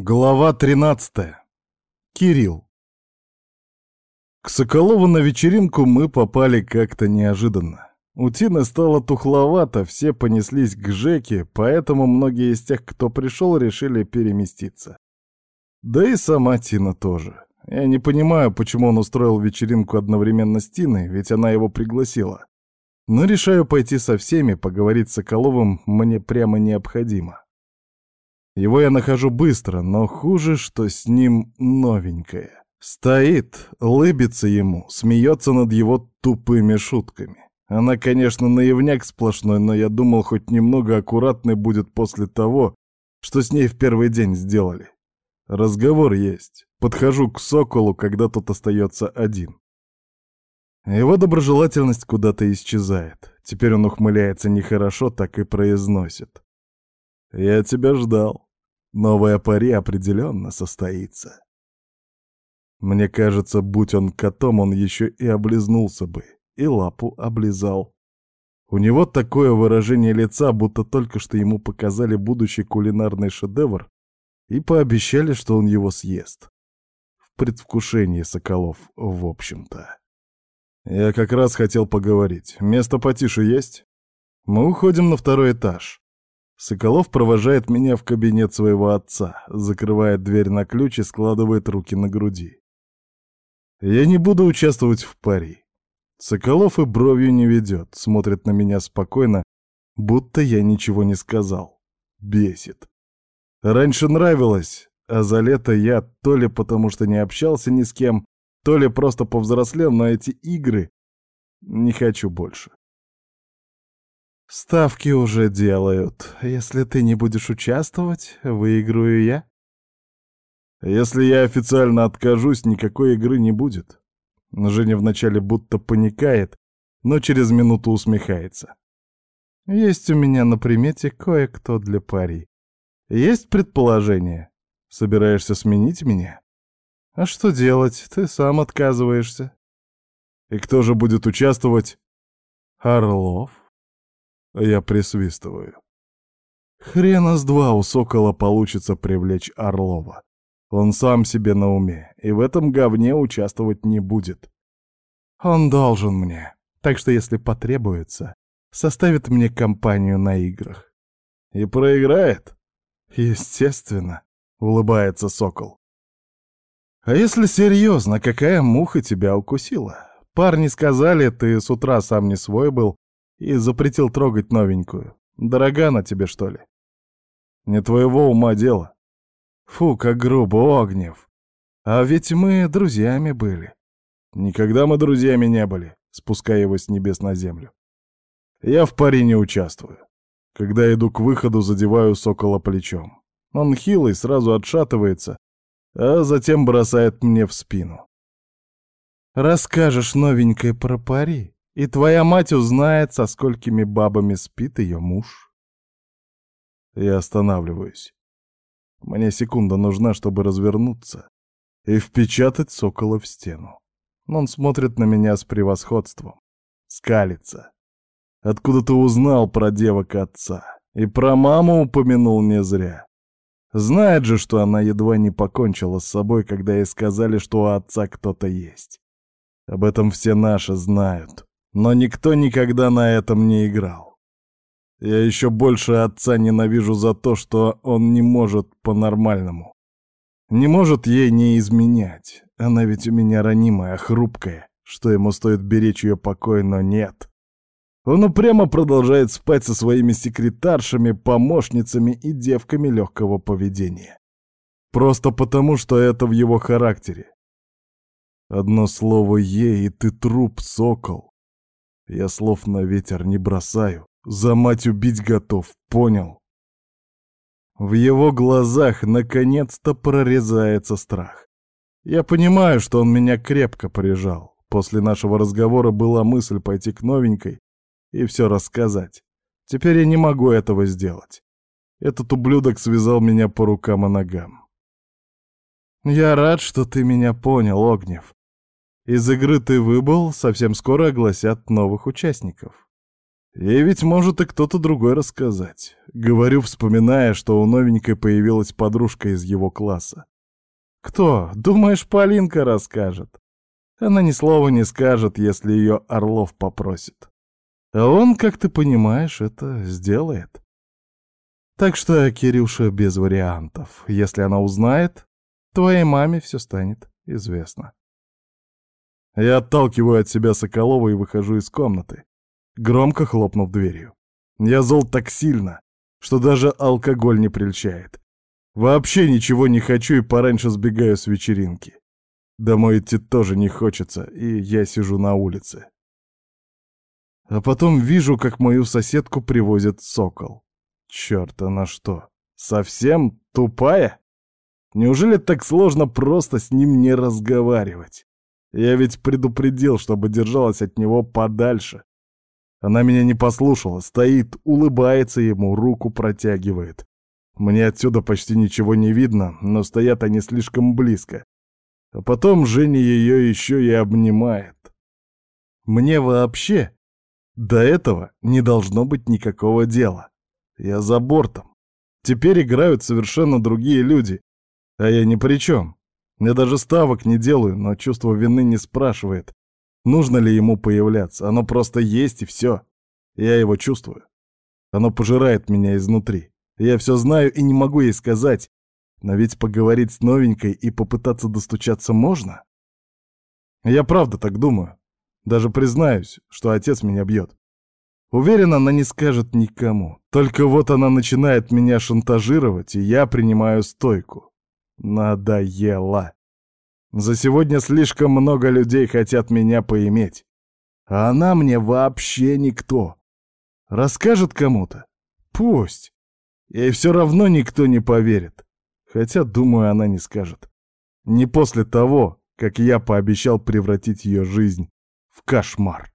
Глава 13. Кирилл. К Соколову на вечеринку мы попали как-то неожиданно. У Тины стало тухловато, все понеслись к Жеке, поэтому многие из тех, кто пришел, решили переместиться. Да и сама Тина тоже. Я не понимаю, почему он устроил вечеринку одновременно с Тиной, ведь она его пригласила. Но решаю пойти со всеми, поговорить с Соколовым мне прямо необходимо. Его я нахожу быстро, но хуже, что с ним новенькое. Стоит, лыбится ему, смеется над его тупыми шутками. Она, конечно, наивняк сплошной, но я думал, хоть немного аккуратной будет после того, что с ней в первый день сделали. Разговор есть. Подхожу к Соколу, когда тот остается один. Его доброжелательность куда-то исчезает. Теперь он ухмыляется нехорошо, так и произносит. «Я тебя ждал». Новая пари определенно состоится. Мне кажется, будь он котом, он еще и облизнулся бы, и лапу облизал. У него такое выражение лица, будто только что ему показали будущий кулинарный шедевр и пообещали, что он его съест. В предвкушении Соколов, в общем-то. Я как раз хотел поговорить. Место потише есть? Мы уходим на второй этаж. Соколов провожает меня в кабинет своего отца, закрывает дверь на ключ и складывает руки на груди. Я не буду участвовать в пари. Соколов и бровью не ведет, смотрит на меня спокойно, будто я ничего не сказал. Бесит. Раньше нравилось, а за лето я то ли потому что не общался ни с кем, то ли просто повзрослел, но эти игры не хочу больше. Ставки уже делают. Если ты не будешь участвовать, выиграю я. Если я официально откажусь, никакой игры не будет. Женя вначале будто паникает, но через минуту усмехается. Есть у меня на примете кое-кто для пари. Есть предположение? Собираешься сменить меня? А что делать? Ты сам отказываешься. И кто же будет участвовать? Орлов. Я присвистываю. Хрена с два у Сокола получится привлечь Орлова. Он сам себе на уме, и в этом говне участвовать не будет. Он должен мне, так что если потребуется, составит мне компанию на играх. И проиграет? Естественно, улыбается Сокол. А если серьезно, какая муха тебя укусила? Парни сказали, ты с утра сам не свой был, и запретил трогать новенькую. Дорога она тебе, что ли? Не твоего ума дело. Фу, как грубо, Огнев. А ведь мы друзьями были. Никогда мы друзьями не были, спуская его с небес на землю. Я в паре не участвую. Когда иду к выходу, задеваю сокола плечом. Он хилый, сразу отшатывается, а затем бросает мне в спину. «Расскажешь новенькой про пари?» И твоя мать узнает, со сколькими бабами спит ее муж. Я останавливаюсь. Мне секунда нужна, чтобы развернуться и впечатать сокола в стену. Он смотрит на меня с превосходством, скалится. Откуда ты узнал про девок отца? И про маму упомянул не зря. Знает же, что она едва не покончила с собой, когда ей сказали, что у отца кто-то есть. Об этом все наши знают. Но никто никогда на этом не играл. Я еще больше отца ненавижу за то, что он не может по-нормальному. Не может ей не изменять. Она ведь у меня ранимая, хрупкая, что ему стоит беречь ее покой, но нет. Он упрямо продолжает спать со своими секретаршами, помощницами и девками легкого поведения. Просто потому, что это в его характере. Одно слово ей, и ты труп, сокол. Я слов на ветер не бросаю. За мать убить готов, понял? В его глазах наконец-то прорезается страх. Я понимаю, что он меня крепко прижал. После нашего разговора была мысль пойти к новенькой и все рассказать. Теперь я не могу этого сделать. Этот ублюдок связал меня по рукам и ногам. Я рад, что ты меня понял, Огнев. Из игры ты выбыл, совсем скоро огласят новых участников. Ей ведь может и кто-то другой рассказать. Говорю, вспоминая, что у новенькой появилась подружка из его класса. Кто? Думаешь, Полинка расскажет? Она ни слова не скажет, если ее Орлов попросит. А он, как ты понимаешь, это сделает. Так что, Кирюша, без вариантов. Если она узнает, твоей маме все станет известно. Я отталкиваю от себя Соколова и выхожу из комнаты, громко хлопнув дверью. Я зол так сильно, что даже алкоголь не прельщает. Вообще ничего не хочу и пораньше сбегаю с вечеринки. Домой идти тоже не хочется, и я сижу на улице. А потом вижу, как мою соседку привозит сокол. Черт, она что, совсем тупая? Неужели так сложно просто с ним не разговаривать? Я ведь предупредил, чтобы держалась от него подальше. Она меня не послушала, стоит, улыбается ему, руку протягивает. Мне отсюда почти ничего не видно, но стоят они слишком близко. А потом Женя ее еще и обнимает. Мне вообще до этого не должно быть никакого дела. Я за бортом. Теперь играют совершенно другие люди, а я ни при чем. Я даже ставок не делаю, но чувство вины не спрашивает, нужно ли ему появляться. Оно просто есть и все. Я его чувствую. Оно пожирает меня изнутри. Я все знаю и не могу ей сказать. Но ведь поговорить с новенькой и попытаться достучаться можно? Я правда так думаю. Даже признаюсь, что отец меня бьет. Уверен, она не скажет никому. Только вот она начинает меня шантажировать, и я принимаю стойку. Надоело. За сегодня слишком много людей хотят меня поиметь. А она мне вообще никто. Расскажет кому-то? Пусть. Ей все равно никто не поверит. Хотя, думаю, она не скажет. Не после того, как я пообещал превратить ее жизнь в кошмар.